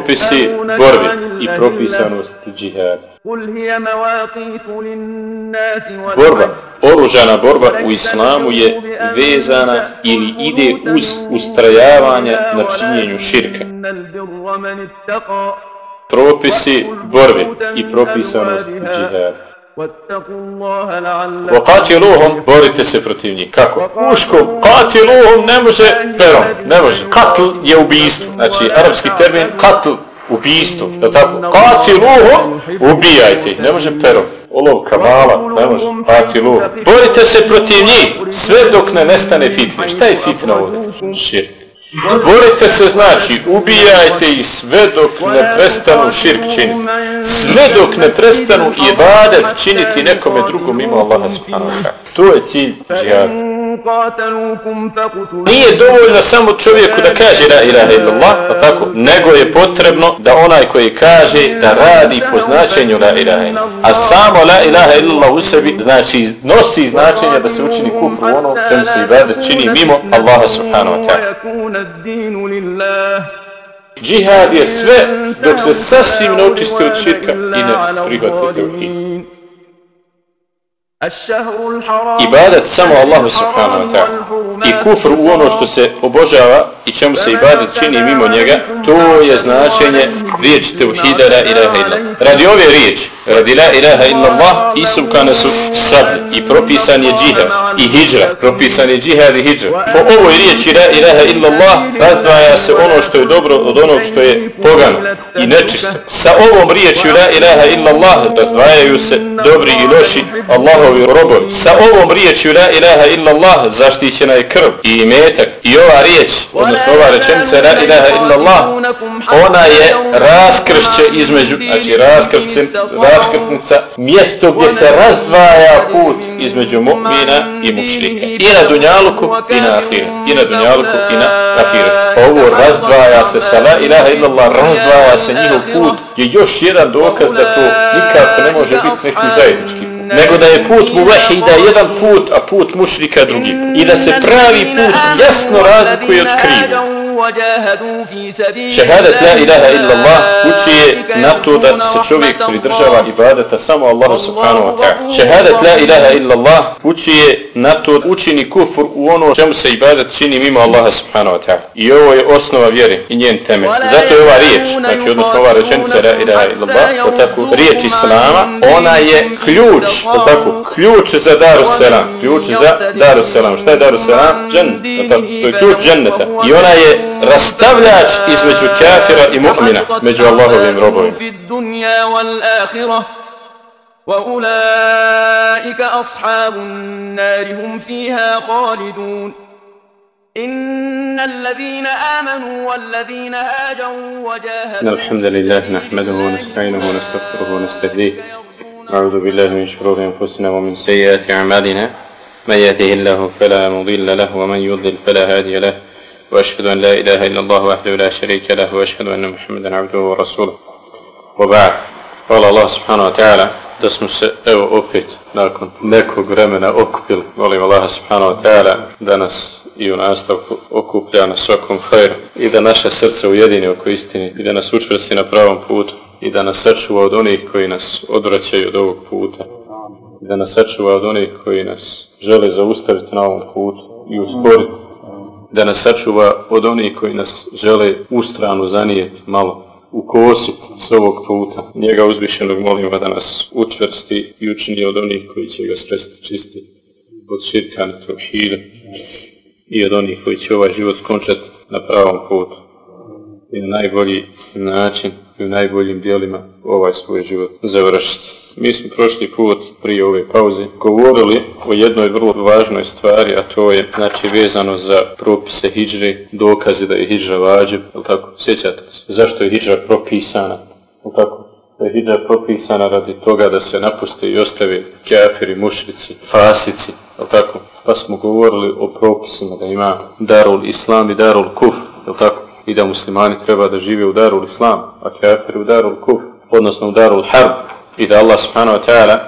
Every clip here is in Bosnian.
propisi borbe i propisanost džihada. Borba, oružana borba u islamu je vezana ili ide uz ustrajavanje na činjenju širka. Propisi borbe i propisanost džihada. وقاتلوهم borite se protiv njih. Kako? Uškom, katiluhum ne može perom, ne može. Katl je ubistvo Znači, arapski termin katl, ubistvo Da tako? Katiluhum, ubijajte ne može perom. olovka mala ne može. Katiluhum. Borite se protiv njih, sve dok ne nestane fitne. Šta je fitna ovdje? Širk. Borite se znači, ubijajte ih sve dok ne prestanu širk činiti. Sve dok ne prestanu ibadet činiti nekome drugom ima Allaha subhanahu wa ta'ala. To je cilj džihada. Nije dovoljno samo čovjeku da kaže la ilaha illallah, pa tako, nego je potrebno da onaj koji kaže da radi po značenju la ilaha illallah. A samo la ilaha illallah u sebi znači nosi značenje da se učini kufru ono čemu se ibadet čini mimo Allaha subhanahu wa ta'ala. Džihad je sve dok se sasvim ne očiste od širka i ne prihvate tevhid. Ibadat samo Allahu subhanahu wa ta'ala. i kufr u ono što se obožava i čemu se ibadat čini mimo njega, to je značenje riječi tevhida la ilaha illa. Radi ove riječi, radi la ilaha illa Allah, isupkane su sablje i propisan je džihad i hijra, propisan je džihad i hijra. Po ovoj riječi la ilaha illa Allah razdvaja se ono što je dobro od onog što je pogano i nečisto. Sa ovom riječju la ilaha illa Allah razdvajaju se dobri i loši Allahovi robovi. Sa ovom riječju la ilaha illa Allah zaštićena je krv i imetak i ova riječ, odnosno ova rečenica la ilaha illa Allah, ona je raskršće između, znači raskrsnica, mjesto gdje se razdvaja put između mu'mina i mušlika. I na dunjaluku i na ahiru. I na dunjaluku i na ahiru. Ovo razdvaja se sa la ilaha illa Allah, razdvaja se njihov put, je još jedan dokaz da to nikako ne može biti neki zajednički nego da je put muvahida jedan put, a put mušrika drugi. I da se pravi put jasno razlikuje od krivu. Šehadat la ilaha illa Allah uči je na to da se čovjek pridržava ibadeta samo Allahu subhanahu wa ta'ala. Šehadat la ilaha illa Allah uči je na to učini kufur u ono čemu se ibadet čini mimo Allaha subhanahu wa ta'ala. I ovo je osnova vjere i njen temelj. Zato je ova riječ, znači odnosno ova rečenica la ilaha illa Allah, o tako riječ Islama, ona je ključ, o tako, ključ za Daru Selam. Ključ za Daru Selam. Šta je Daru Selam? Džan, to je ključ dženneta. I ona je rastavljač između kafira i mu'mina, među Allahovim robovima. وأولئك أصحاب النار هم فيها خالدون إن الذين آمنوا والذين هاجروا وجاهدوا الحمد لله نحمده ونستعينه ونستغفره ونستهديه أعوذ بالله من شرور أنفسنا ومن سيئات أعمالنا من يهده الله فلا مضل له ومن يضلل فلا هادي له وأشهد أن لا إله إلا الله وحده لا شريك له وأشهد أن محمدا عبده ورسوله. وبعد قال الله سبحانه وتعالى da smo se evo opet nakon nekog vremena okupili, molim Allaha subhanahu wa ta'ala da nas i u nastavku okuplja na svakom hajru i da naše srce ujedini oko istini i da nas učvrsti na pravom putu i da nas sačuva od onih koji nas odvraćaju od ovog puta. I da nas sačuva od onih koji nas žele zaustaviti na ovom putu i usporiti da nas sačuva od onih koji nas žele u stranu zanijeti malo u kosu s ovog puta. Njega uzvišenog molimo da nas učvrsti i učini od onih koji će ga sresti čisti od širkani trohira i od onih koji će ovaj život skončati na pravom putu i na najbolji način i u najboljim dijelima ovaj svoj život završiti. Mi smo prošli put prije ove pauze govorili o jednoj vrlo važnoj stvari, a to je znači vezano za propise hijđre, dokaze da je hijđra vađib, je tako? Sjećate se? Zašto je hijđra propisana? Je tako? Da je hijđra propisana radi toga da se napuste i ostave kafiri, mušrici, fasici, je tako? Pa smo govorili o propisima da ima darul islam i darul kuf, je tako? I da muslimani treba da žive u darul islam, a kafiri u darul kuf, odnosno u darul harb, i da Allah subhanahu wa ta'ala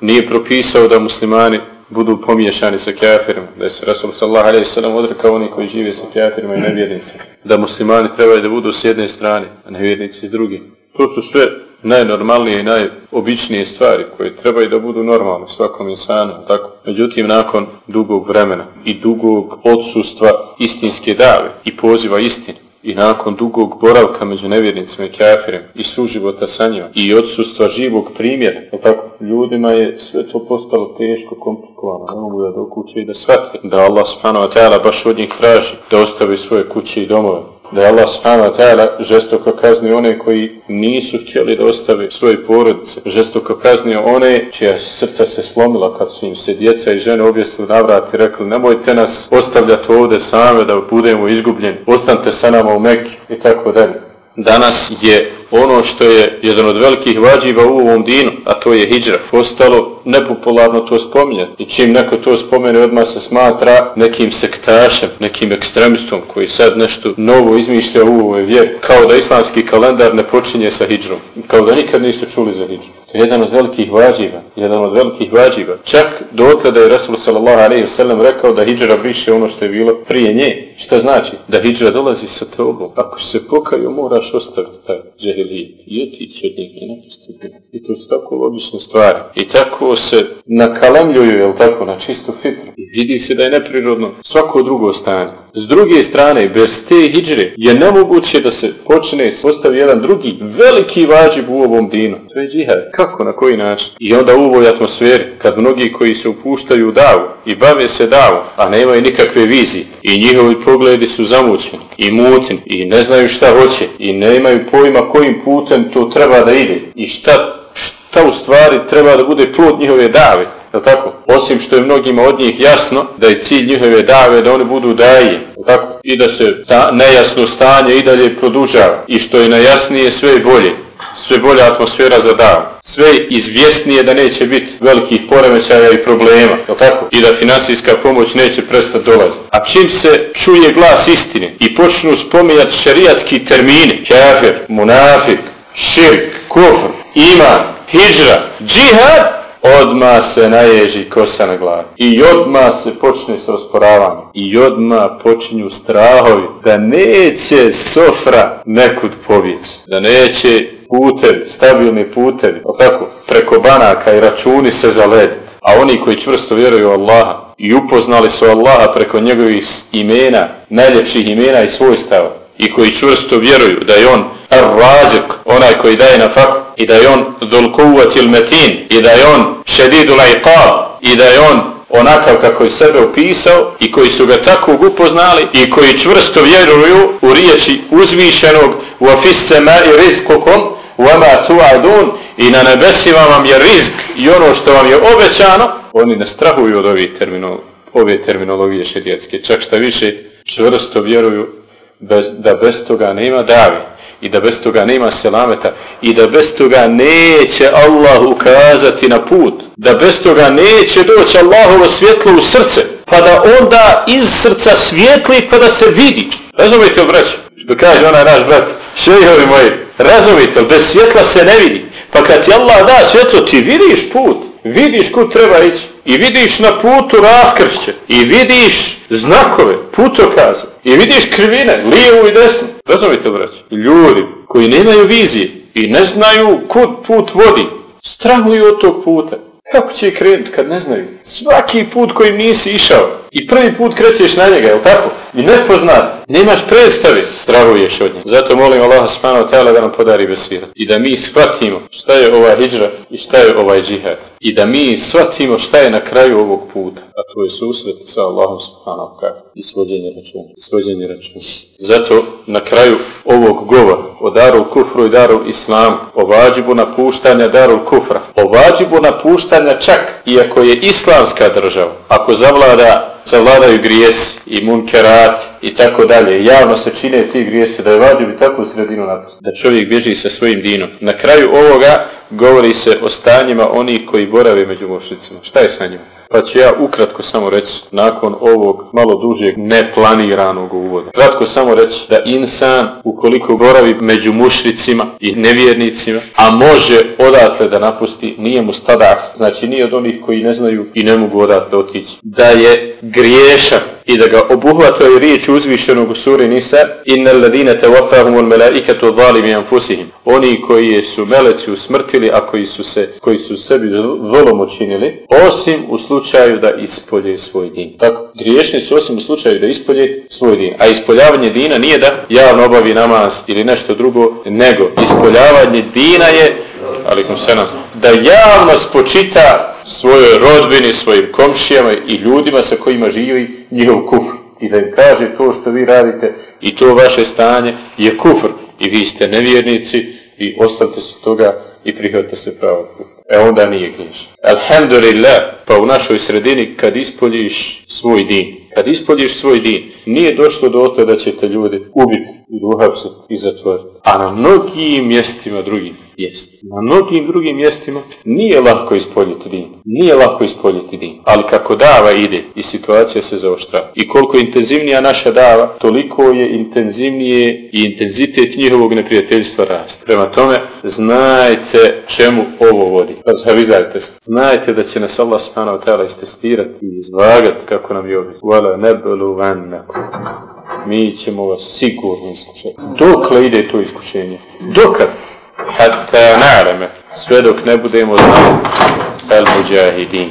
nije propisao da muslimani budu pomiješani sa kafirima, da se Rasul sallallahu alaihi sallam odrekao oni koji žive sa kafirima i nevjernicima, da muslimani trebaju da budu s jedne strane, a nevjernici s druge. To su sve najnormalnije i najobičnije stvari koje trebaju da budu normalne svakom insanu, tako. Međutim, nakon dugog vremena i dugog odsustva istinske dave i poziva istine, i nakon dugog boravka među nevjernicima i kafirima i suživota sa njima i odsustva živog primjera, tako, ljudima je sve to postalo teško, komplikovano, ne mogu da dokuće i da shvate da Allah subhanahu wa ta'ala baš od njih traži da ostavi svoje kuće i domove, da je Allah subhanahu wa ta'ala žestoko kaznio one koji nisu htjeli da ostave svoje porodice, žestoko kaznio one čija srca se slomila kad su im se djeca i žene objesili na vrat i rekli nemojte nas ostavljati ovdje same da budemo izgubljeni, ostanite sa nama u Mekki i tako dalje. Danas je ono što je jedan od velikih vađiva u ovom dinu, a to je hijđra, postalo nepopularno to spominje. I čim neko to spomene, odmah se smatra nekim sektašem, nekim ekstremistom koji sad nešto novo izmišlja u ovoj vjeri. Kao da islamski kalendar ne počinje sa hijđrom. Kao da nikad nisu čuli za hijđru. Jedan od velikih vađiva. Jedan od velikih vađiva. Čak dotle da je Rasul sallallahu alaihi wasallam rekao da hidžra briše ono što je bilo prije nje. Šta znači? Da hidžra dolazi sa tobom. Ako se pokaju, moraš ostaviti taj džahilijet i otići od njega i napustiti. I to su tako logične stvari. I tako se nakalemljuju, jel tako, na čistu fitru. I vidi se da je neprirodno svako drugo stanje. S druge strane, bez te hijđre je nemoguće da se počne postavi jedan drugi veliki vađib u ovom dinu. To je džihad. Kako, na koji način? I onda u ovoj atmosferi, kad mnogi koji se upuštaju u davu i bave se davu, a nemaju nikakve vizije i njihovi pogledi su zamućeni i mutni i ne znaju šta hoće i nemaju pojma kojim putem to treba da ide i šta, šta u stvari treba da bude plod njihove dave. Je tako? Osim što je mnogima od njih jasno da je cilj njihove dave da oni budu daje. Tako? I da se ta nejasno stanje i dalje produžava. I što je najjasnije sve je bolje. Sve bolja atmosfera za dan. Sve izvjesnije da neće biti velikih poremećaja i problema. Je tako? I da finansijska pomoć neće prestati dolaziti. A čim se čuje glas istine i počnu spominjati šerijatski termine, kafir, munafik, širk, kufr, iman, hijra, džihad, odma se naježi kosa na glavi. I odma se počne s osporavanjem. I odma počinju strahovi da neće sofra nekud pobjeći. Da neće putevi, stabilni putevi, kako, preko banaka i računi se zalediti. A oni koji čvrsto vjeruju Allaha i upoznali su Allaha preko njegovih imena, najljepših imena i svojstava, i koji čvrsto vjeruju da je on ar-razik, onaj koji daje na faku, i da je on dhul il metin, i da je on šedidul iqab, i da je on onakav kako je sebe upisao i koji su ga tako upoznali i koji čvrsto vjeruju u riječi uzvišenog u afisse ma i rizkokom vama tu'adun i na nebesima vam je rizk i ono što vam je obećano. Oni ne strahuju od ovih termino, ove terminologije šedijetske čak šta više čvrsto vjeruju bez, da bez toga nema davi i da bez toga nema selameta i da bez toga neće Allah ukazati na put da bez toga neće doći Allahovo svjetlo u srce pa da onda iz srca svijetli pa da se vidi. Razumijete obrać Što kaže onaj naš brat šehovi moji razumite, bez svjetla se ne vidi. Pa kad ti Allah da svjetlo ti vidiš put vidiš kud treba ići i vidiš na putu raskršće i vidiš znakove, putokaze i vidiš krivine, lijevu i desnu. Razumite, braći? Ljudi koji nemaju vizije i ne znaju kud put vodi, strahuju od tog puta. Kako će krenuti kad ne znaju? Svaki put koji nisi išao i prvi put krećeš na njega, je tako? I nepoznat, nemaš predstave. strahuješ od njega. Zato molim Allah subhanahu wa ta'ala da nam podari besvira. I da mi shvatimo šta je ova hijra i šta je ovaj džihad. I da mi shvatimo šta je na kraju ovog puta. A to je susret sa Allahom subhanahu wa ta'ala. I svođenje računa. Svođenje računa. Zato na kraju ovog govora o daru kufru i daru islamu, o vađibu napuštanja daru kufra, o vađibu napuštanja čak, iako je islamska država, ako zavlada zavladaju grijesi i vrati i tako dalje. Javno se čine ti grijesi da je vađu bi u sredinu napustiti. Da čovjek bježi sa svojim dinom. Na kraju ovoga govori se o stanjima onih koji borave među mušnicima. Šta je sa njima? Pa ću ja ukratko samo reći, nakon ovog malo dužeg neplaniranog uvoda. Kratko samo reći da insan, ukoliko boravi među mušricima i nevjernicima, a može odatle da napusti, nije mu stadah, znači nije od onih koji ne znaju i ne mogu odatle otići. Da je griješan i da ga obuhvata i riječ uzvišenog u suri Nisa inna alladine te wafahum melaikatu zalimi anfusihim. Oni koji su meleci usmrtili a koji su se koji su sebi volom učinili osim u slučaju da ispolje svoj din. Tako griješni su osim u slučaju da ispolje svoj din. A ispoljavanje dina nije da javno obavi namaz ili nešto drugo nego ispoljavanje dina je alikum senam da javno spočita svojoj rodbini, svojim komšijama i ljudima sa kojima živi njihov kufr. I da im kaže to što vi radite i to vaše stanje je kufr. I vi ste nevjernici i ostavite se toga i prihvatite se pravo kufr. E onda nije griješ. Alhamdulillah, pa u našoj sredini kad ispoljiš svoj din, kad ispoljiš svoj din, nije došlo do to da ćete ljudi ubiti uhapsiti i zatvoriti. A na mnogim mjestima drugim jest. Na mnogim drugim mjestima nije lako ispoljiti din. Nije lako ispoljiti din. Ali kako dava ide i situacija se zaoštra. I koliko intenzivnija naša dava, toliko je intenzivnije i intenzitet njihovog neprijateljstva rast. Prema tome, znajte čemu ovo vodi. Zavizajte se. Znajte da će nas Allah subhanahu ta'ala istestirati i izvagati kako nam je ovdje. Vala nebelu vannaku. Mi ćemo vas sigurno iskušati. Dokle ide to iskušenje? Dokad? hatta na'leme sve dok ne budemo znali el muđahidin.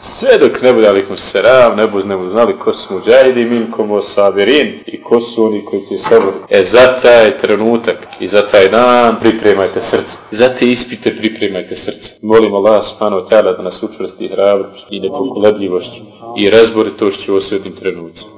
sve dok ne bude alikum seram ne budemo znali ko su muđahidi, minkom osabirin i ko su oni koji će sabrati. e za taj trenutak i za taj dan pripremajte srce za te ispite pripremajte srce molim Allah subhanahu wa ta'ala da nas učvrsti hrabrost i nepokolebljivošću i razboritošću u osvijetnim trenucima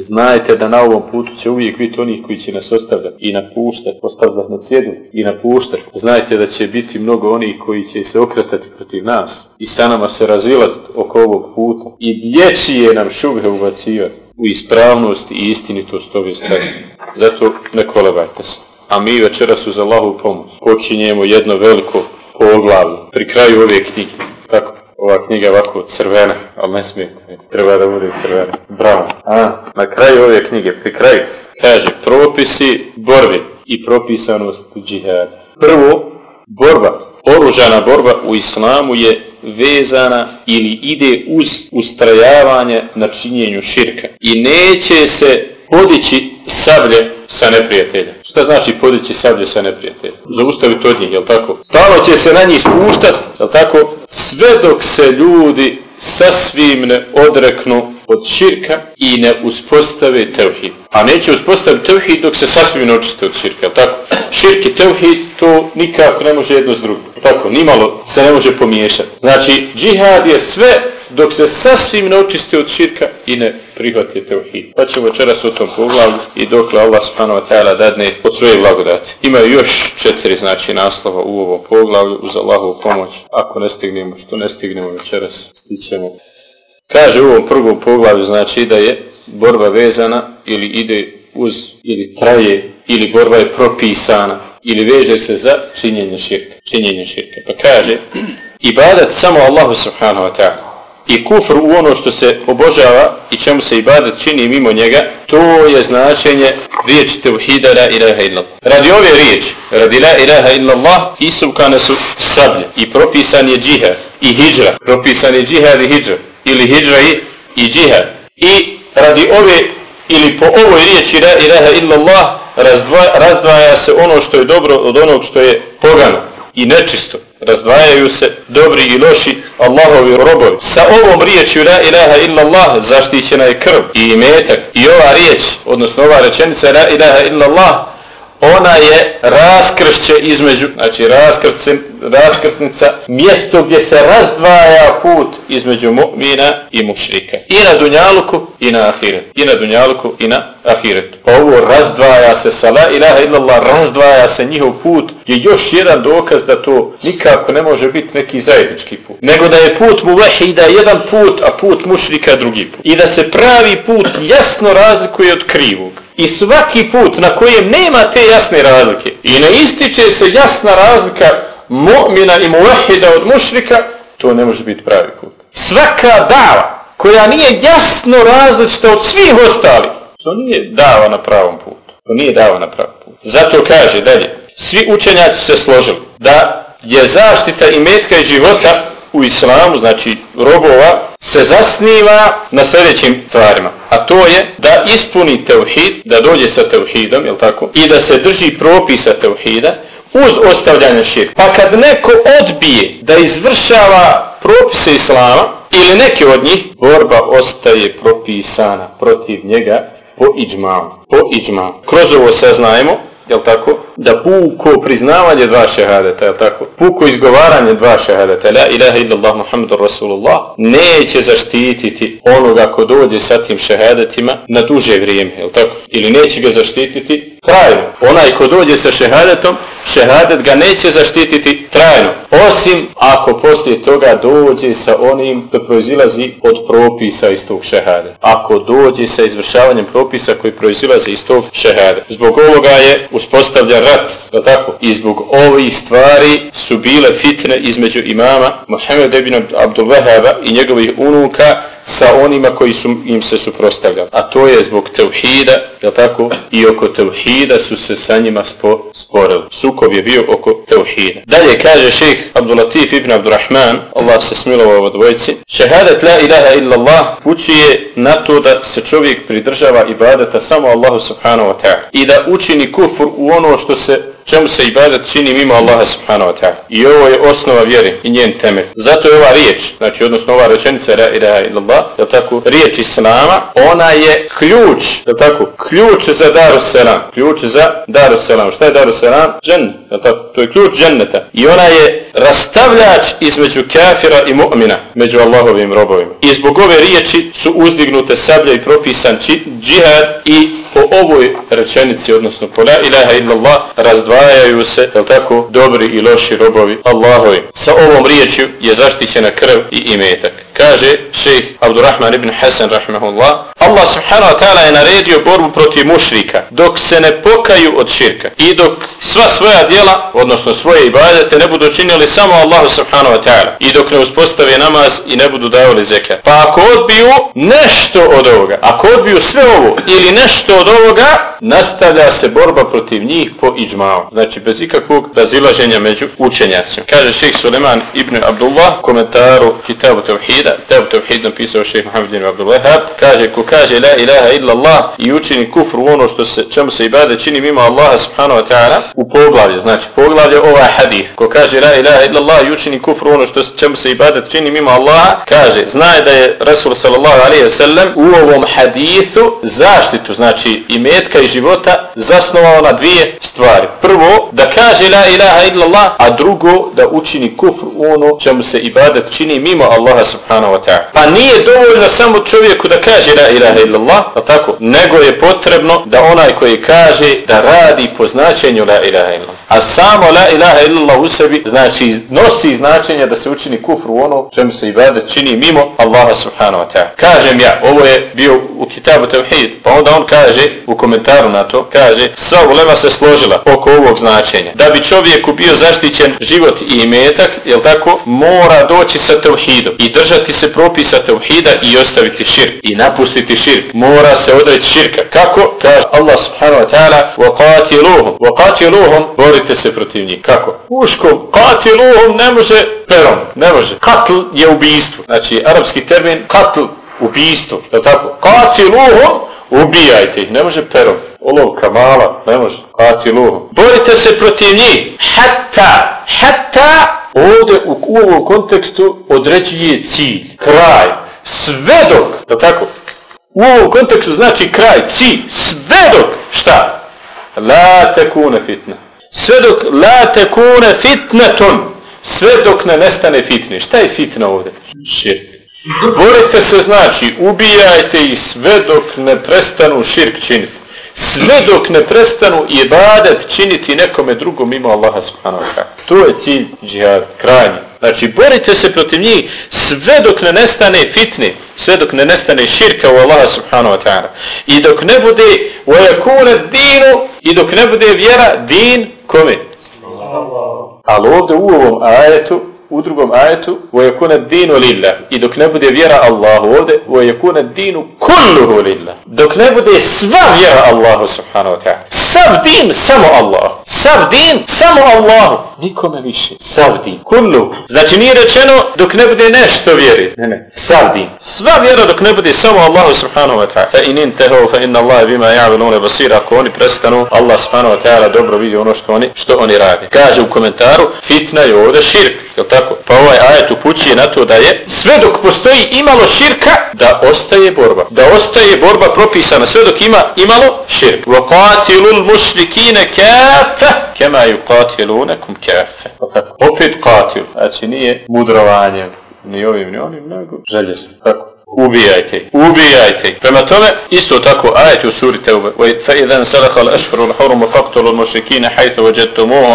znajte da na ovom putu će uvijek biti onih koji će nas ostavljati i napuštati, ostavljati na cijedu i napuštati. Znajte da će biti mnogo onih koji će se okretati protiv nas i sa nama se razilaziti oko ovog puta i dječije nam šube ubacivati u ispravnost i istinitost ove staze. Zato ne kolebajte se. A mi večeras uz Allahu pomoć počinjemo jedno veliko poglavlje pri kraju ove knjige. Kako? ova knjiga ovako crvena, ali ne smije, treba da bude crvena. Bravo. A, na kraju ove knjige, pri kraju, kaže propisi borbe i propisanost džihada. Prvo, borba, oružana borba u islamu je vezana ili ide uz ustrajavanje na činjenju širka. I neće se podići sablje sa neprijatelja. Šta znači podići sablje sa neprijatelja? Zaustaviti od njih, jel tako? Stalo će se na njih spuštat, jel tako? Sve dok se ljudi sasvim ne odreknu od širka i ne uspostave tevhid. A neće uspostaviti tevhid dok se sasvim ne očiste od širka, jel tako? Širk i tevhid to nikako ne može jedno s drugim. Tako, nimalo se ne može pomiješati. Znači, džihad je sve dok se sasvim ne očiste od širka i ne prihvati teuhid. Pa ćemo večeras u tom poglavu i dokle Allah subhanahu wa ta'ala dadne od svoje blagodati. Ima još četiri znači naslova u ovom poglavu uz Allahovu pomoć. Ako ne stignemo, što ne stignemo večeras, stićemo. Kaže u ovom prvom poglavu znači da je borba vezana ili ide uz ili traje ili borba je propisana ili veže se za činjenje širka. Činjenje širka. Pa kaže ibadat samo Allahu subhanahu wa ta'ala i kufr u ono što se obožava i čemu se ibadat čini mimo njega, to je značenje riječi tevhida la ilaha illallah. Radi ove riječi, radi la ilaha illallah, isupkane su sablje i propisan je džihad i hijra. Propisan je džihad i hijra. Ili hijra i, i džihad. I radi ove, ili po ovoj riječi la ilaha illallah, razdvaja, razdvaja se ono što je dobro od onog što je pogano i nečisto razdvajaju se dobri i loši Allahovi robovi. Sa ovom riječju la ilaha illa Allah zaštićena je krv i imetak. I ova riječ, odnosno ova rečenica la ilaha illa Allah, ona je raskršće između, znači raskrsnica, mjesto gdje se razdvaja put između mu'mina i mušrika. I na dunjaluku i na ahiret. I na dunjalku i na ahiret. Pa ovo razdvaja se sa la ilaha illallah, razdvaja se njihov put je još jedan dokaz da to nikako ne može biti neki zajednički put. Nego da je put muvahida jedan put, a put mušrika drugi put. I da se pravi put jasno razlikuje od krivog. I svaki put na kojem nema te jasne razlike i ne ističe se jasna razlika mu'mina i muvahida od mušrika, To ne može biti pravi put. Svaka dava koja nije jasno različita od svih ostalih, to nije dava na pravom putu. To nije dava na pravom putu. Zato kaže dalje, svi učenjaci se složili da je zaštita i metka i života u islamu, znači robova, se zasniva na sljedećim stvarima. A to je da ispuni teuhid, da dođe sa teuhidom, jel tako? I da se drži propisa teuhida uz ostavljanje širka. Pa kad neko odbije da izvršava propise islama ili neke od njih, borba ostaje propisana protiv njega po iđmavu. Po iđmavu. Kroz ovo saznajemo jel tako, da puko priznavanje dva šehadeta, jel tako, puko izgovaranje dva šehadeta, la ilaha illallah muhammadur rasulullah, neće zaštititi onoga ko dođe sa tim šehadetima na duže vrijeme, jel tako, ili neće ga zaštititi trajno. Onaj ko dođe sa šehadetom, šehadet ga neće zaštititi trajno. Osim ako poslije toga dođe sa onim što proizilazi od propisa iz tog šehadeta. Ako dođe sa izvršavanjem propisa koji proizilazi iz tog šehadeta. Zbog ovoga je uspostavlja rat, da tako? I zbog ovih stvari su bile fitne između imama Mohameda ibn Abdul Wahaba i njegovih unuka sa onima koji su im se suprostavljali. A to je zbog tevhida, je tako? I oko tevhida su se sa njima spo, sporili. Sukov je bio oko tevhida. Dalje kaže šeheh Abdulatif ibn Abdurrahman, Allah se smilovao od dvojci, šehadet la ilaha illa Allah uči je na to da se čovjek pridržava ibadeta samo Allahu subhanahu wa ta'ala i da učini kufur u ono što se čemu se ibadat čini mimo Allaha subhanahu wa ta'ala. I ovo je osnova vjere i njen temelj. Zato je ova riječ, znači odnosno ova rečenica la ilaha illallah, je tako, riječ Islama, ona je ključ, je tako, ključ za daru selam, ključ za daru selam. Šta je daru selam? Džen, je tako, to je ključ dženneta. I ona je rastavljač između kafira i mu'mina, među Allahovim robovima. I zbog ove riječi su uzdignute sablje i propisan džihad i po ovoj rečenici, odnosno po la ilaha illallah, razdvajaju se, je tako, dobri i loši robovi Allahovi. Sa ovom riječju je zaštićena krv i imetak. Kaže šejh Abdurrahman ibn Hasan rahmehullah, Allah subhanahu wa ta'ala je naredio borbu protiv mušrika dok se ne pokaju od širka i dok sva svoja djela, odnosno svoje ibadete, ne budu činili samo Allahu subhanahu wa ta'ala i dok ne uspostave namaz i ne budu davali zekat. Pa ako odbiju nešto od ovoga, ako odbiju sve ovo ili nešto od ovoga, nastavlja se borba protiv njih po iđmao. Znači bez ikakvog razilaženja među učenjacima. Kaže šejh Suleman ibn Abdullah komentaru Kitabu Tevhida, Kitabu Tevhid napisao šejh Muhammed ibn Wahab. kaže ko kaže la ilaha illa Allah i učini kufru ono što se čemu se ibade čini mimo Allaha subhanahu wa ta'ala u poglavlje. znači poglavlje ovaj hadis ko kaže la ilaha illa Allah i učini kufru ono što se čemu se ibade čini mimo Allaha kaže znaje da je Rasul sallallahu alejhi ve sellem u ovom hadithu zaštitu znači imetka i života zasnovao na dvije stvari prvo da kaže la ilaha illa Allah a drugo da učini kufru ono čemu se ibadet čini mimo Allaha subhanahu subhanahu wa ta'ala pa nije dovoljno samo čovjeku da kaže la ilaha illallah, a tako, nego je potrebno da onaj koji kaže da radi po značenju la ilaha illallah. A samo la ilaha illallah u sebi znači nosi značenje da se učini kufru ono čemu se ibadet čini mimo Allaha subhanahu wa ta'ala. Kažem ja, ovo je bio u kitabu Tevhid, pa onda on kaže u komentaru na to, kaže sva ulema se složila oko ovog značenja. Da bi čovjeku bio zaštićen život i imetak, jel tako, mora doći sa Tevhidom i držati se propisa Tevhida i ostaviti širk i napustiti širk. Mora se odreći širka. Kako? Kaže Allah subhanahu wa ta'ala وَقَاتِلُوهُمْ وَقَاتِلُوهُمْ Borite se protiv njih. Kako? Uškom. قَاتِلُوهُمْ ne može perom. Ne može. Katl je ubijstvo. Znači, arapski termin katl ubijstvo. Je tako? قَاتِلُوهُمْ Ubijajte ih. Ne može perom. Olovka mala. Ne može. قَاتِلُوهُمْ Borite se protiv njih. Hatta. Hatta ovdje u ovom kontekstu određuje cilj. Kraj sve dok, da tako, u ovom kontekstu znači kraj, ci, sve dok, šta? La tekune fitna. Sve dok, la tekune fitneton, sve dok ne nestane fitne. Šta je fitna ovdje? Širk. Borite se znači, ubijajte i sve dok ne prestanu širk činiti. Sve dok ne prestanu ibadet činiti nekome drugom mimo Allaha subhanahu wa ta'ala. To je cilj džihad, krajnji. Znači, borite se protiv njih sve dok ne nestane fitne, sve dok ne nestane širka u Allaha subhanahu wa ta'ala. I dok ne bude vojakune dinu, i dok ne bude vjera din, kome? Ali ovdje u ovom ajetu u drugom ajetu وَيَكُونَ الدِّينُ لِلَّهِ I dok ne bude vjera Allahu ovdje وَيَكُونَ الدِّينُ كُلُّهُ لِلَّهِ Dok ne bude sva vjera Allahu subhanahu wa ta'ala. Sav din samo Allah. Sav din samo Allahu. Nikome više. Sav din. Kullu. Znači nije rečeno dok ne bude nešto vjeri. Ne, ne. Sav din. Sva vjera dok ne bude samo Allahu subhanahu wa ta'ala. Fa inin tehu fa inna Allah bima ja'vilune basir. Ako oni prestanu, Allah subhanahu wa ta'ala dobro vidi ono što oni, što oni rade. Kaže u komentaru, fitna je ovdje širk. Jel tako? Pa ovaj ajet upućuje na to da je sve dok postoji imalo širka, da ostaje borba. Da ostaje borba propisana sve dok ima imalo širk. Wa الْمُشْرِكِينَ كَافَ كَمَا kama كَافَ. Opet qatil, znači nije mudrovanje ni ovim ni onim, nego želje. Tako ubijajte, ubijajte. Prema tome, isto tako, ajet u suri Teube, fa idan salaha al-ashfaru al-hurumu faktulu al-mušrikine hajthu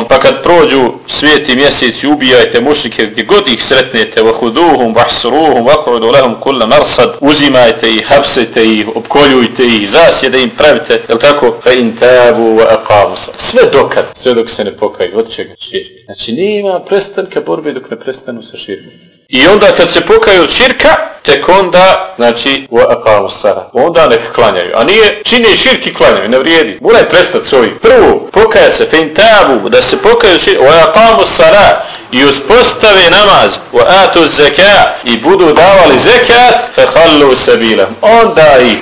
pa kad prođu svijeti mjeseci, ubijajte mušrike gdje god ih sretnete, vahuduhum, vahsuruhum, vakudu lahum kulla marsad, uzimajte ih, hapsite ih, opkoljujte ih, zasjede im pravite, jel tako, fa in tabu wa aqamu Sve dokad, sve dok se ne pokaju, od čega? Širka. Znači, nema prestanka borbe dok ne prestanu sa širkom. I onda kad se pokaju od širka, tek onda, znači, u akavu sara. Onda nek klanjaju. A nije, čini širki klanjaju, ne vrijedi. Moraj prestati s ovim. Prvo, pokaja se, feintabu, da se pokaju širki, u akavu sara, i uspostave namaz, u atu zeka, i budu davali zekat, fe hallu sabila. Onda ih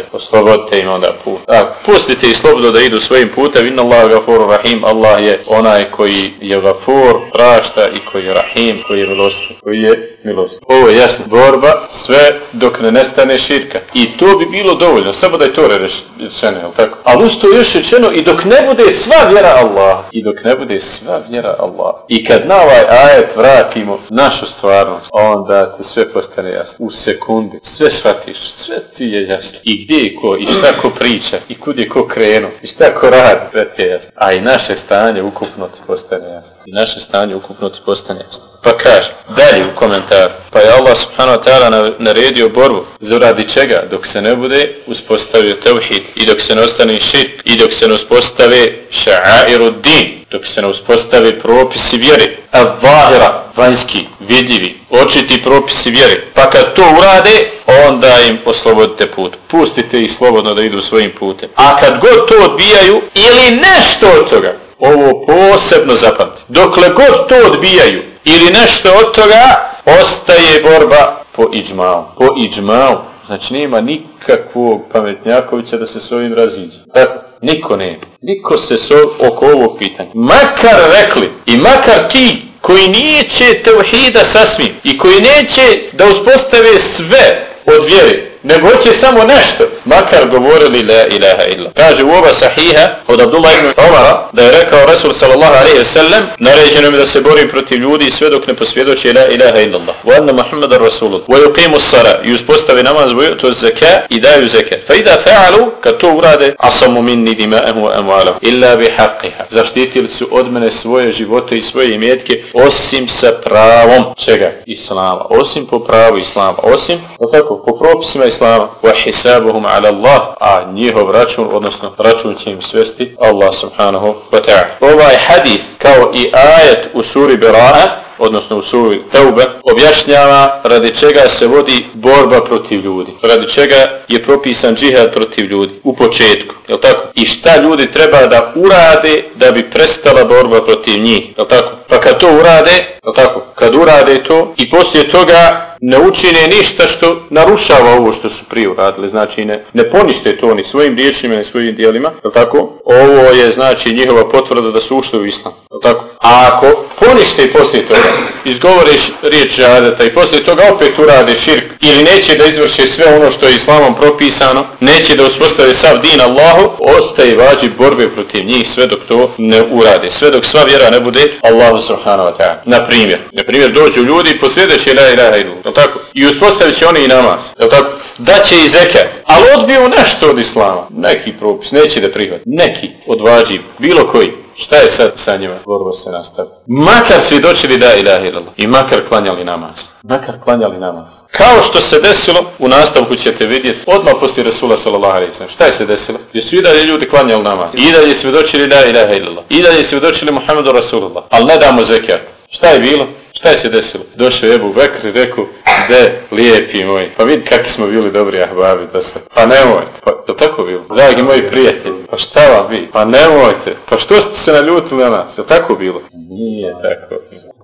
pustite, oslobodite im onda put. A, pustite ih slobodno da idu svojim putem, inna Allah gafuru rahim, Allah je onaj koji je gafur, prašta i koji je rahim, koji je milosti, koji je milosti. Ovo je jasna borba, sve dok ne nestane širka. I to bi bilo dovoljno, samo da je to rečeno, je tako? Ali usto je još rečeno i dok ne bude sva vjera Allah, i dok ne bude sva vjera Allah. I kad na ovaj ajet vratimo našu stvarnost, onda te sve postane jasno. U sekundi, sve shvatiš, sve ti je jasno. I gdje je ko, i šta ko priča, i kud je ko krenu, i šta ko radi, sve ti je jasno. A i naše stanje ukupno ti postane jasno. I naše stanje ukupno ti postane jasno. Pa kaže, dalje u komentar, pa je Allah subhanahu wa ta'ala naredio borbu, radi čega? Dok se ne bude uspostavio tevhid, i dok se ne ostane širk, i dok se ne uspostave ša'airu din, dok se ne uspostave propisi vjere, a vahira, vanjski, vidljivi, očiti propisi vjere, pa kad to urade, onda im oslobodite put. Pustite ih slobodno da idu svojim putem. A kad god to odbijaju, ili nešto od toga, ovo posebno zapamti, dokle god to odbijaju, ili nešto od toga, ostaje borba po iđmao. Po iđmao. Znači nema nikakvog pametnjakovića da se s ovim raziđe. Tako, niko ne. Niko se so oko ovog pitanja. Makar rekli i makar ti koji neće tevhida sasvim i koji neće da uspostave sve od vjere, nego hoće samo nešto, makar govorili la ilaha illa. Kaže u oba sahiha od Abdullah ibn Omara da je rekao Rasul sallallahu alaihi wa sallam naređeno mi da se borim protiv ljudi sve dok ne posvjedoče la ilaha illa Allah. Wa anna Muhammadan Rasulullah. Wa yuqimu sara i uspostavi namaz wa yu'tu zaka i daju zakat. Fa idha fa'alu kad to urade asamu minni dima'ahu wa amwalahu illa bi haqqiha. Zaštitili su od mene svoje živote i svoje imetke osim sa pravom čega? Islama. Osim po pravu Islama. Osim, tako, po propisima islama wa hisabuhum ala Allah a njihov račun odnosno račun će im svesti Allah subhanahu wa ta'ala ovaj hadith kao i ajet u suri Bera'a odnosno u suri Teube, objašnjava radi čega se vodi borba protiv ljudi. Radi čega je propisan džihad protiv ljudi u početku. je tako? I šta ljudi treba da urade da bi prestala borba protiv njih. je tako? Pa kad to urade, je tako? Kad urade to i poslije toga ne učine ništa što narušava ovo što su prije uradili, znači ne, ne ponište to ni svojim riječima ni svojim dijelima, je tako? Ovo je znači njihova potvrda da su ušli u islam, je tako? A ako ponište i poslije toga, izgovoriš riječ žadeta i poslije toga opet urade širk ili neće da izvrše sve ono što je islamom propisano, neće da uspostave sav din Allahu, ostaje vađi borbe protiv njih sve dok to ne urade, sve dok sva vjera ne bude Allahu subhanahu wa ta'ala. Na primjer, na primjer dođu ljudi po sljedeće la ilaha ilu, tako? I uspostavit će oni i namaz, je tako? Da će i zekat, ali odbiju nešto od islama, neki propis, neće da prihvati. neki odvađi, bilo koji. Šta je sad sa njima? Borba se nastavi. Makar svjedočili da ilaha ilallah i makar klanjali namaz. Makar klanjali namaz. Kao što se desilo, u nastavku ćete vidjeti, odmah poslije Rasula sallallahu alaihi sallam. Šta je se desilo? Gdje su i dalje ljudi klanjali namaz. I dalje svjedočili da ilaha ilallah. I dalje svjedočili Muhammedu Rasulullah. Ali ne damo zekijat. Šta je bilo? Šta se desilo? Došao je Ebu Bekr i rekao, de, lijepi moj, pa vidi kakvi smo bili dobri ahbabi do sad. Pa nemojte, pa je tako bilo? Dragi moji prijatelji, pa šta vam vi? Pa nemojte, pa što ste se naljutili na nas? Je tako bilo? Nije tako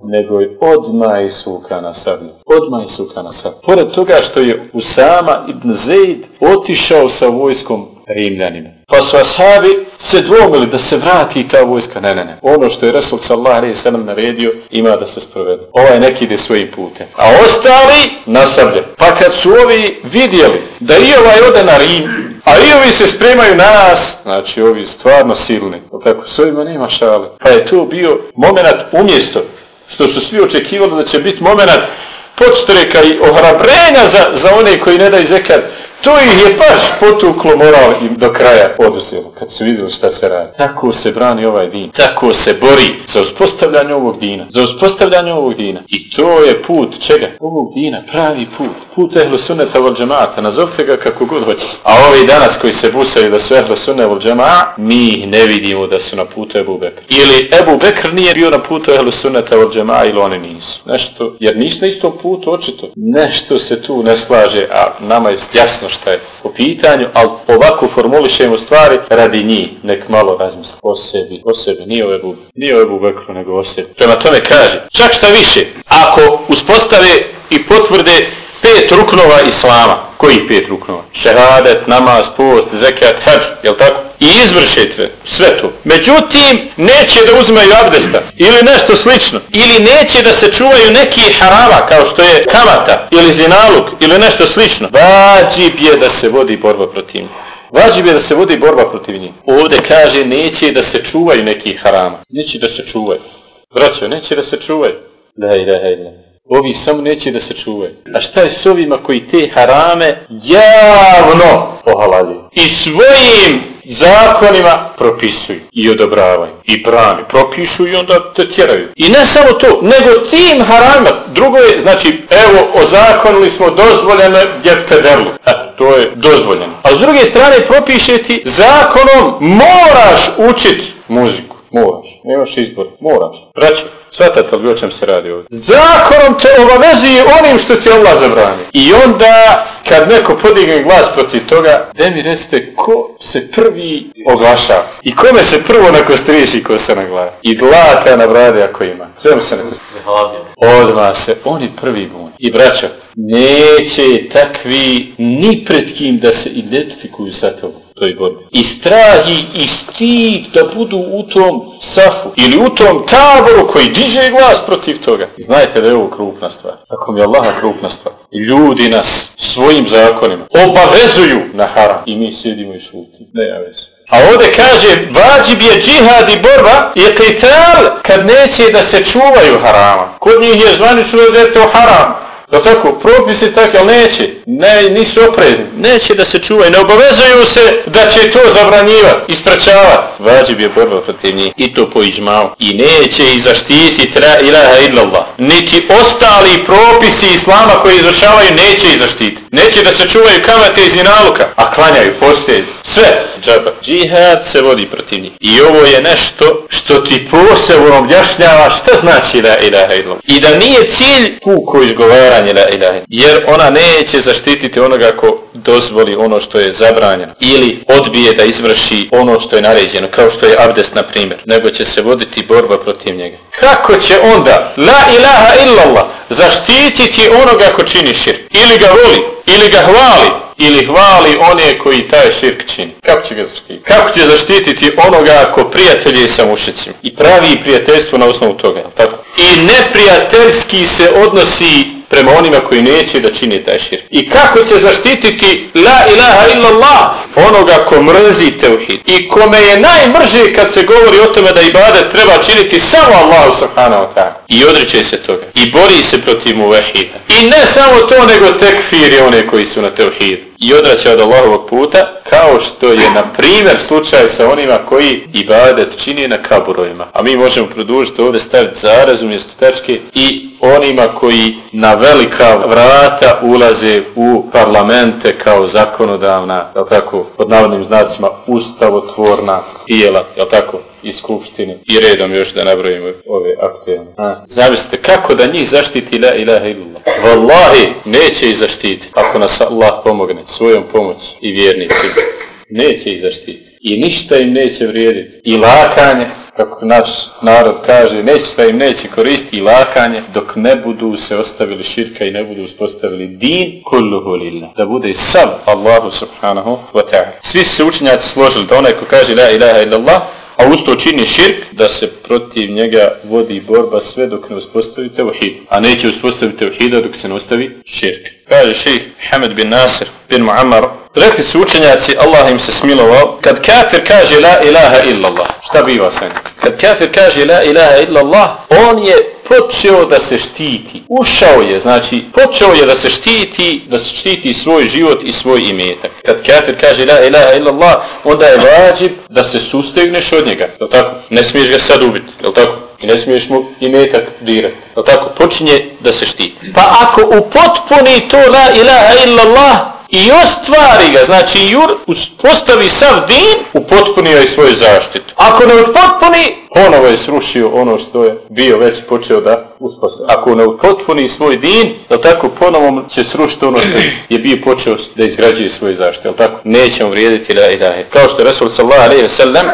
nego je odmah isuka na sablju. Odmah isuka na sablju. Pored toga što je Usama ibn Zaid otišao sa vojskom Rimljanima. Pa su ashabi se dvomili da se vrati ta vojska. Ne, ne, ne. Ono što je Resul sallallahu alaihi sallam naredio ima da se sprovede. Ovaj neki ide svojim putem. A ostali nasavlje. Pa kad su ovi vidjeli da i ovaj ode na Rim, a i ovi se spremaju na nas, znači ovi stvarno silni. Pa tako, s ovima nema šale. Pa je to bio moment umjesto što su svi očekivali da će biti moment podstreka i ohrabrenja za, za one koji ne daju zekat, To ih je baš potuklo moral im do kraja oduzelo, kad su vidjeli šta se radi. Tako se brani ovaj din. Tako se bori za uspostavljanje ovog dina. Za uspostavljanje ovog dina. I to je put čega? Ovog dina, pravi put. Put ehlu sunneta vol džemata. Nazovite ga kako god hoće. A ovi danas koji se busaju da su ehlu sunne vol džemata, mi ih ne vidimo da su na putu Ebu Bekr. Ili Ebu Bekr nije bio na putu ehlu sunneta vol džemata ili oni nisu. Nešto, jer nisu na istom putu, očito. Nešto se tu ne slaže, a nama je jasno šta je po pitanju, ali ovako formulišemo stvari radi njih, nek malo razmisli o sebi, o sebi, nije o Ebu, nije o Ebu Bekru, nego o sebi. Prema tome kaže, čak šta više, ako uspostave i potvrde pet ruknova Islama, koji pet ruknova? Šehadet, namaz, post, zekat, hađ, jel tako? i izvršite sve to. Međutim, neće da uzmeju abdesta ili nešto slično. Ili neće da se čuvaju neki harama kao što je kamata ili zinaluk ili nešto slično. Vađib je da se vodi borba protiv njih. Vađib je da se vodi borba protiv njih. Ovdje kaže neće da se čuvaju neki harama. Neće da se čuvaju. Braćo, neće da se čuvaju. Daj, daj, daj. Ovi samo neće da se čuvaju. A šta je s ovima koji te harame javno pohalaljuju? I svojim zakonima propisuju i odobravaju i brani, propišu i onda te tjeraju. I ne samo to, nego tim harama, drugo je, znači, evo, ozakonili smo dozvoljeno gdje pederlu. E, to je dozvoljeno. A s druge strane propiše ti zakonom moraš učit muziku. Moraš. Nemaš izbor. Moraš. Braći, shvatate li o čem se radi ovdje? Zakonom te obavezuje onim što ti Allah zabrani. I onda, kad neko podigne glas protiv toga, de mi resite, ko se prvi oglaša? I kome se prvo na kostriši ko se na glas? I dlaka na brade ako ima. Sve mu se ne kostriši. Odmah se, oni prvi buni. I braćo, neće takvi ni pred kim da se identifikuju sa tobom toj borbi. I strahi i stid da budu u tom safu ili u tom taboru koji diže glas protiv toga. I znajte da je ovo krupna stvar. Tako mi je Allaha krupna stvar. I ljudi nas svojim zakonima obavezuju na haram. I mi sjedimo i šutimo. Ne ja već. A ovdje kaže, vađib je džihad i borba je qital kad neće da se čuvaju harama. Kod njih je zvanično da je to haram. Da tako, propisi tako, ali neće. Ne, nisu oprezni. Neće da se čuvaju. Ne obavezuju se da će to zabranjivati, ispraćavati. Vađib je borba protiv njih. I to po iđmavu. I neće ih zaštiti tra ilaha illallah. Niti ostali propisi islama koji izvršavaju neće ih zaštiti. Neće da se čuvaju kamate iz inaluka. A klanjaju, postoje. Sve. Džaba. Džihad se vodi protiv njih. I ovo je nešto što ti posebno objašnjava šta znači la ilaha ilom. I da nije cilj puko izgovaranje la ilaha jer ona neće zaštititi onoga ko dozvoli ono što je zabranjeno ili odbije da izvrši ono što je naređeno kao što je abdest na primjer nego će se voditi borba protiv njega kako će onda la ilaha illallah zaštititi onoga ko čini šir ili ga voli ili ga hvali ili hvali one koji taj širk čini. Kako će ga zaštititi? Kako će zaštititi onoga ko prijatelje sa mušicima i pravi prijateljstvo na osnovu toga? Tako? I neprijateljski se odnosi prema onima koji neće da čini taj širk. I kako će zaštititi la ilaha illallah onoga ko mrzi teuhid i kome je najmrže kad se govori o tome da ibadet treba činiti samo Allah subhanahu wa ta'ala. I odriče se toga. I bori se protiv muvahida. I ne samo to, nego tekfir je one koji su na teuhidu. I odraća od Allahovog puta, kao što je, na primjer, slučaj sa onima koji ibadet čini na kaburovima. A mi možemo produžiti ovdje staviti zaraz umjesto tačke i onima koji na velika vrata ulaze u parlamente kao zakonodavna, jel tako, pod navodnim znacima, ustavotvorna tijela, jel tako, i skupštine i redom još da nabrojimo ove aktualne. Zavisite kako da njih zaštiti la ilaha illallah. Wallahi neće ih zaštiti ako nas Allah pomogne svojom pomoći i vjernicima. Neće ih zaštiti. I ništa im neće vrijediti. I lakanje, kako naš narod kaže, neće im neće koristiti i lakanje dok ne budu se ostavili širka i ne budu uspostavili din kulluhu lillah. Da bude sam Allahu subhanahu wa ta'ala. Svi se učenjaci složili da onaj ko kaže la ilaha illallah a usto čini širk, da se protiv njega vodi borba sve dok ne uspostavi tevhid. A neće uspostaviti tevhida dok se ne ostavi širk. Kaže šejh Hamed bin Nasir bin Muammar, rekli su učenjaci, Allah im se smilovao, kad kafir kaže la ilaha illallah, šta biva sa njim? Kad kafir kaže la ilaha illallah, on je počeo da se štiti. Ušao je, znači, počeo je da se štiti, da se štiti svoj život i svoj imetak. Kad kafir kaže la ilaha illallah, onda je vađib da se sustegneš od njega. Je tako? Ne smiješ ga sad ubiti. Je tako? I ne smiješ mu imetak dirati. Je tako? Počinje da se štiti. Pa ako upotpuni to la ilaha illallah, i ostvari ga, znači jur uspostavi sav din, upotpunio je svoju zaštitu. Ako ne upotpuni, ponovo je srušio ono što je bio već počeo da uspostavi. Ako ne upotpuni svoj din, da tako ponovo će srušiti ono što je bio počeo da izgrađuje svoju zaštitu. Tako? Nećemo vrijediti la ilahe. Kao što je Resul sallallahu alaihi wa sallam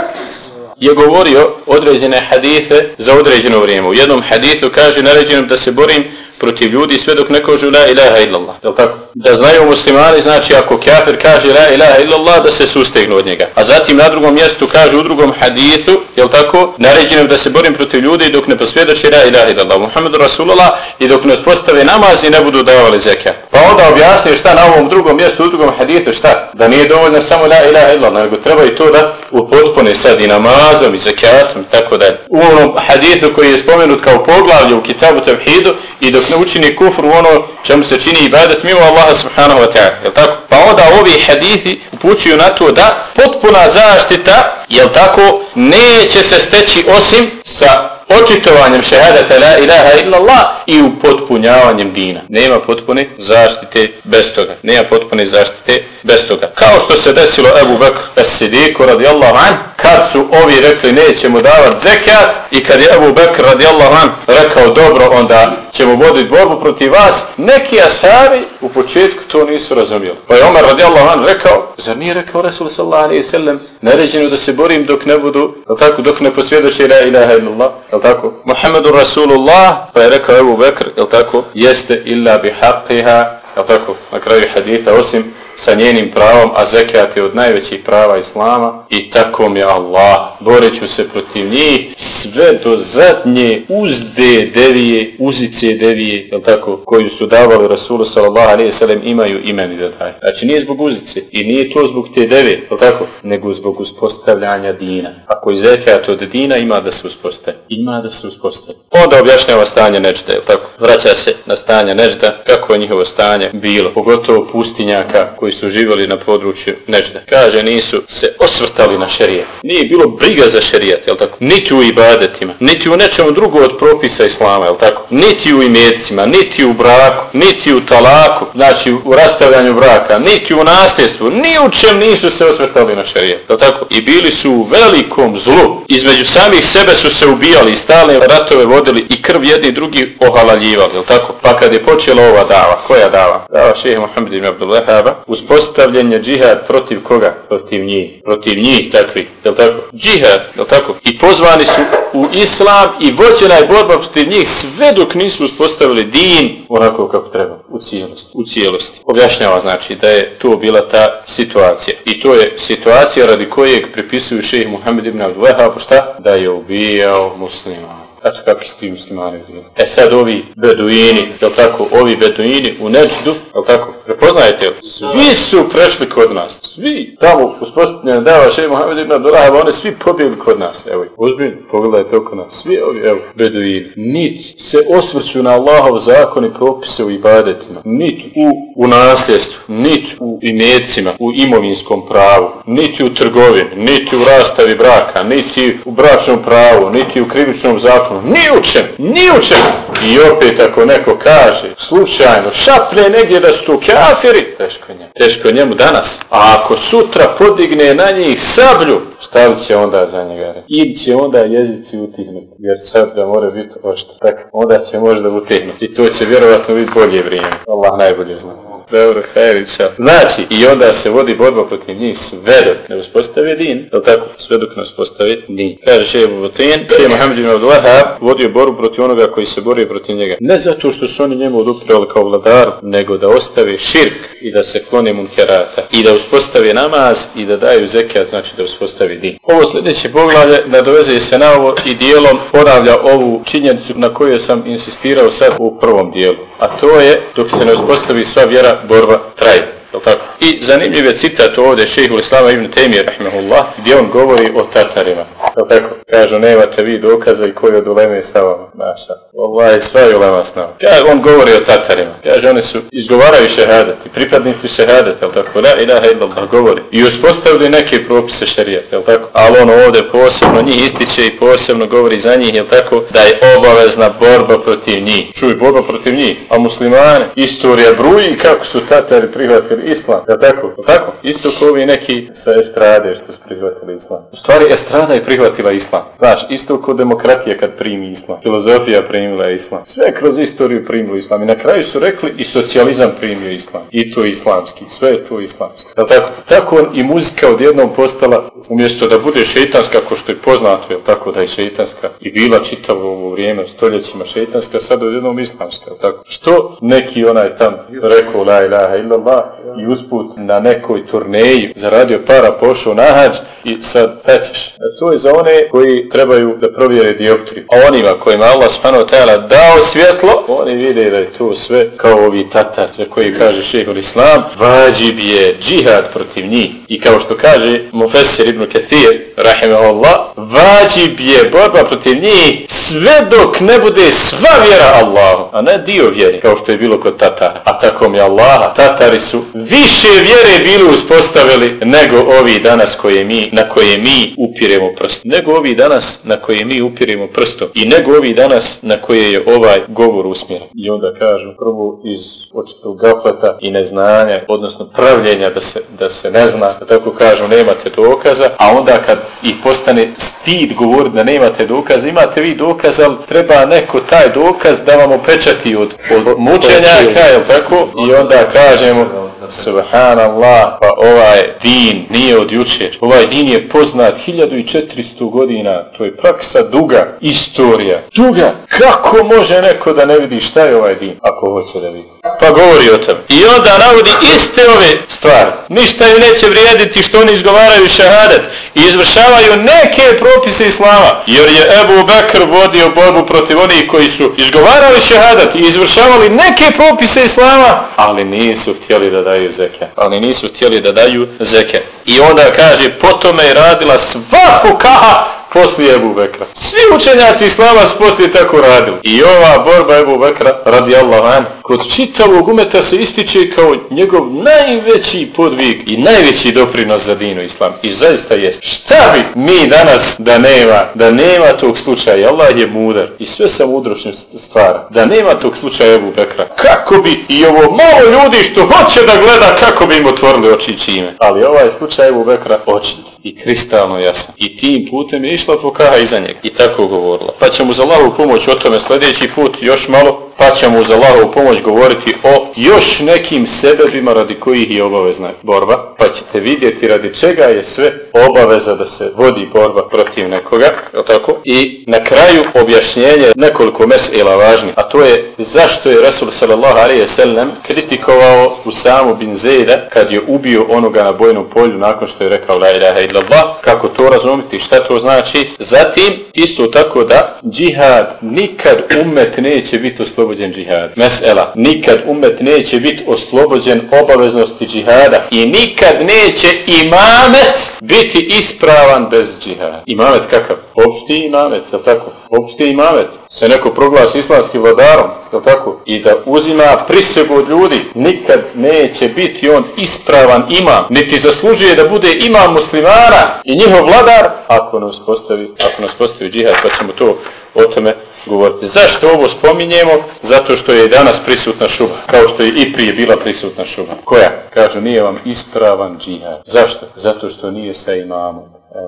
je govorio određene hadise za određeno vrijeme. U jednom hadisu kaže naređenom da se borim protiv ljudi sve dok ne kažu la ilaha illallah. Je tako? Da znaju muslimani, znači ako kafir kaže la ilaha illallah, da se sustegnu od njega. A zatim na drugom mjestu kaže u drugom hadithu, je tako? Naređeno da se borim protiv ljudi dok ne posvjedoči la ilaha illallah. Muhammedu Rasulullah i dok ne uspostave namaz i ne budu davali zekat. Pa onda objasnije šta na ovom drugom mjestu, u drugom hadithu, šta? Da nije dovoljno samo la ilaha illallah, nego treba i to da upotpune sad i namazom i zekatom i tako dalje. U onom hadithu koji je spomenut kao poglavlje u kitabu Tevhidu i dok ne učini kufr u ono čemu se čini ibadet mimo Allaha subhanahu wa ta'ala, jel tako? Pa onda ovi hadithi upućuju na to da potpuna zaštita, jel tako, neće se steći osim sa očitovanjem šehadata la ilaha illallah i upotpunjavanjem dina. Nema potpune zaštite bez toga. Nema potpune zaštite bez toga. Kao što se desilo Ebu Bekr Es-Sidiku radijallahu an, kad su ovi rekli nećemo davat zekat i kad je Ebu Bekr radijallahu an rekao dobro onda ćemo voditi borbu protiv vas, neki ashabi u početku to nisu razumijeli. Pa je Omar radijallahu an rekao, zar nije rekao Rasul sallallahu alaihi sallam, naređeno da se borim dok ne budu, tako, dok ne posvjedoče la ilaha illallah, jel tako? Muhammedu Rasulullah, pa je rekao Ebu Bekr, jel tako? Jeste illa bi haqqiha, jel tako? Na kraju haditha, osim sa njenim pravom, a zekat je od najvećih prava Islama i tako mi Allah. Boreću se protiv njih sve do zadnje uzde devije, uzice devije, jel tako, koju su davali Rasulu sallallahu alaihi sallam imaju imeni da daje. Znači nije zbog uzice i nije to zbog te deve, jel tako, nego zbog uspostavljanja dina. Ako je zekat od dina ima da se uspostavi. Ima da se uspostavi. Onda objašnjava stanje nežda, jel tako? Vraća se na stanje nežda, kako je njihovo stanje bilo, pogotovo pustinjaka koji su živjeli na području Nežda. Kaže, nisu se osvrtali na šerijat. Nije bilo briga za šerijat, jel tako? Niti u ibadetima, niti u nečemu drugo od propisa Islama, jel tako? Niti u imecima, niti u braku, niti u talaku, znači u rastavljanju braka, niti u nasljedstvu, ni u čem nisu se osvrtali na šarijet, jel tako? I bili su u velikom zlu. Između samih sebe su se ubijali i stalne ratove vodili i krv jedni drugi ohalaljivali, jel tako? Pa kad je počela ova dava, koja dava? Dava šehe Muhammed ibn Abdullahaba, uspostavljen je džihad protiv koga? Protiv njih. Protiv njih takvi. Je tako? Džihad. Je tako? I pozvani su u islam i vođena je borba protiv njih sve dok nisu uspostavili din onako kako treba. U cijelosti. U cijelosti. Objašnjava znači da je to bila ta situacija. I to je situacija radi kojeg pripisuju šeheh Muhammed ibn Abdul Wahab šta? Da je ubijao muslima. Znači kako su ti muslimani uzimali. E sad ovi beduini, jel tako, ovi beduini u Neđdu, jel tako, Prepoznajete li? Svi su prešli kod nas. Svi. Tamo uspostavljena dava še Mohamed ibn Abdullah, oni svi pobjeli kod nas. Evo, uzbiljno, pogledajte oko nas. Svi ovi, evo, beduini. Nit se osvrću na Allahov zakon i propise u ibadetima. Nit u, u nasljedstvu, nit u imecima, u imovinskom pravu, niti u trgovini, niti u rastavi braka, niti u bračnom pravu, niti u krivičnom zakonu. Ni u čem, ni u čem. I opet ako neko kaže, slučajno, šaplje negdje da su tu kafiri, teško njemu. Teško njemu danas. A ako sutra podigne na njih sablju, stavit će onda za njega. I će onda jezici utihnuti. Jer sablja mora biti oštra. Tako, onda će možda utihnuti. I to će vjerovatno biti bolje vrijeme. Allah najbolje zna. Dobro, hajrića. Znači, i onda se vodi borba protiv njih sve dok ne uspostavi din, je tako? Sve dok ne uspostavi din. Kaže še je Vutin, še Mohamed ibn Abdullaha vodio borbu protiv onoga koji se bori protiv njega. Ne zato što su oni njemu oduprali kao vladar, nego da ostave širk i da se klone munkerata. I da uspostavi namaz i da daju zekijat, znači da uspostavi din. Ovo sljedeće poglavlje nadoveze se na ovo i dijelom ponavlja ovu činjenicu na koju sam insistirao sad u prvom dijelu. A to je, dok se ne uspostavi sva vjera, borba traje. Tako. I zanimljiv je citat ovdje šehehu Islama ibn Temije, rahmehullah, gdje on govori o Tatarima. Tako, kažu, nemate vi dokaza i koji od uleme sa vama, naša. Ovaj, sva je ulema s nama. Kaže, on govori o Tatarima. Kaže, oni su, izgovaraju šehadat i pripadnici šehadat, jel tako, la ilaha illallah govori. I uspostavili neke propise šarijata, jel tako. Ali on ovdje posebno njih ističe i posebno govori za njih, jel tako, da je obavezna borba protiv njih. Čuj, borba protiv njih. A muslimane, istorija bruji kako su Tatari prihvatili islam, jel tako, tako. Isto kao ovi neki sa estrade što su prihvatili islam. U stvari, estrada je prihvatila islam. Znaš, isto kao demokratija kad primi islam. Filozofija primila islam. Sve kroz istoriju primilo islam. I na kraju su rekli i socijalizam primio islam. I to je islamski. Sve je to islamski. Jel tako? Tako i muzika odjednom postala, umjesto da bude šeitanska, ako što je poznato, je tako, da je šeitanska i bila čitavo ovo vrijeme, stoljećima šeitanska, sad odjednom islamska, jel tako? Što neki onaj tam rekao, la ilaha illallah, i usput na nekoj turneji zaradio para, pošao na hađ i sad peceš. A e, to je za one koji trebaju da provjere dioptriju. A onima kojima Allah spano tajala dao svjetlo, oni vide da je to sve kao ovi tatar za koji kaže šehol islam, vađib je džihad protiv njih. I kao što kaže Mufessir ibn Kathir, rahimahullah, vađib je borba protiv njih sve dok ne bude sva vjera Allahu, a ne dio vjere, kao što je bilo kod tatara. A tako mi Allaha, tatari su više vjere bili uspostavili nego ovi danas koje mi, na koje mi upiremo prst. Nego ovi danas na koje mi upiremo prstom. I nego ovi danas na koje je ovaj govor usmjeren. I onda kažu prvo iz očitog gafleta i neznanja, odnosno pravljenja da se, da se ne zna, da tako kažu nemate dokaza, a onda kad i postane stid govoriti da nemate dokaza, imate vi dokaz, ali treba neko taj dokaz da vam opečati od, od mučenja, je tako? I onda kažemo, Subhanallah, pa ovaj din nije od jučer. Ovaj din je poznat 1400 godina. To je praksa duga, istorija. Duga. Kako može neko da ne vidi šta je ovaj din, ako hoće da vidi? Pa govori o tome. I onda navodi iste ove stvari. Ništa im neće vrijediti što oni izgovaraju šahadat i izvršavaju neke propise islama. Jer je Ebu Bekr vodio borbu protiv onih koji su izgovarali šahadat i izvršavali neke propise islama, ali nisu htjeli da daju zeke. Ali nisu htjeli da daju zeke. I onda kaže, potom je radila sva fukaha poslije Ebu Bekra. Svi učenjaci Islama su poslije tako radili. I ova borba Ebu Bekra, radi Allah, kod čitavog umeta se ističe kao njegov najveći podvig i najveći doprinos za dinu Islam. I zaista jest. Šta bi mi danas da nema, da nema tog slučaja, Allah je mudar i sve sa mudrošnjim stvara, da nema tog slučaja Ebu Bekra. Kako bi i ovo malo ljudi što hoće da gleda, kako bi im otvorili oči čime. Ali ovaj slučaj Ebu Bekra očit i kristalno jasan. I tim putem je išla pokaha iza njega. I tako govorila. Pa ćemo za Allahu pomoć o tome sljedeći put još malo pa ćemo za Allahovu pomoć govoriti o još nekim sebebima radi kojih je obavezna borba, pa ćete vidjeti radi čega je sve obaveza da se vodi borba protiv nekoga, je tako? I na kraju objašnjenje nekoliko mesela važni, a to je zašto je Rasul sallallahu alaihi ve sallam kritikovao Usamu bin Zejda kad je ubio onoga na bojnom polju nakon što je rekao la ilaha illallah, kako to razumiti, šta to znači? Znači, zatim, isto tako da džihad nikad umet neće biti oslobođen džihad. Mesela, nikad umet neće biti oslobođen obaveznosti džihada i nikad neće imamet biti ispravan bez džihada. Imamet kakav? Opšti imamet, je tako? Opšti imamet. Se neko proglasi islamskim vladarom, je tako? I da uzima prisegu od ljudi, nikad neće biti on ispravan imam, niti zaslužuje da bude imam muslimana i njihov vladar, ako ne uspostavi, ako ne uspostavi džihad, pa ćemo to o tome govoriti. Zašto ovo spominjemo? Zato što je danas prisutna šuba, kao što je i prije bila prisutna šuba. Koja? Kažu, nije vam ispravan džihad. Zašto? Zato što nije sa imamom. E,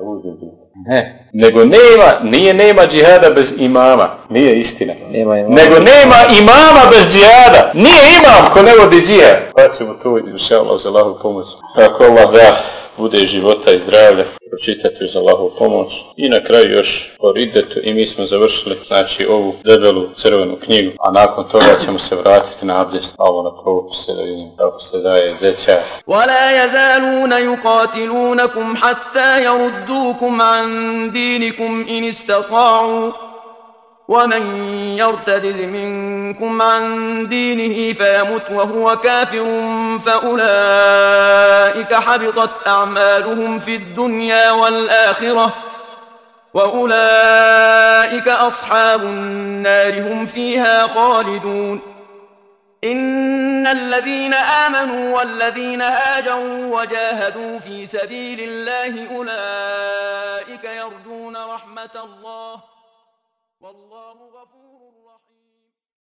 ne. Nego nema, nije nema džihada bez imama. Nije istina. Nema imama. Nego nema imama bez džihada. Nije imam ko ne vodi džihad. Pa ćemo to, inša Allah, za Allahu pomoć. Ako Allah da, bude života i zdravlja, pročitati uz Allahu pomoć. I na kraju još o ridetu i mi smo završili znači ovu debelu crvenu knjigu, a nakon toga ćemo se vratiti na abdest, ovo na propise da vidim kako se daje zeća. وَلَا يَزَالُونَ يُقَاتِلُونَكُمْ حَتَّى يَرُدُّوكُمْ عَنْ دِينِكُمْ إِنِ اسْتَطَاعُوا ومن يرتد منكم عن دينه فيمت وهو كافر فأولئك حبطت أعمالهم في الدنيا والآخرة وأولئك أصحاب النار هم فيها خالدون إن الذين آمنوا والذين هاجروا وجاهدوا في سبيل الله أولئك يرجون رحمة الله والله غفور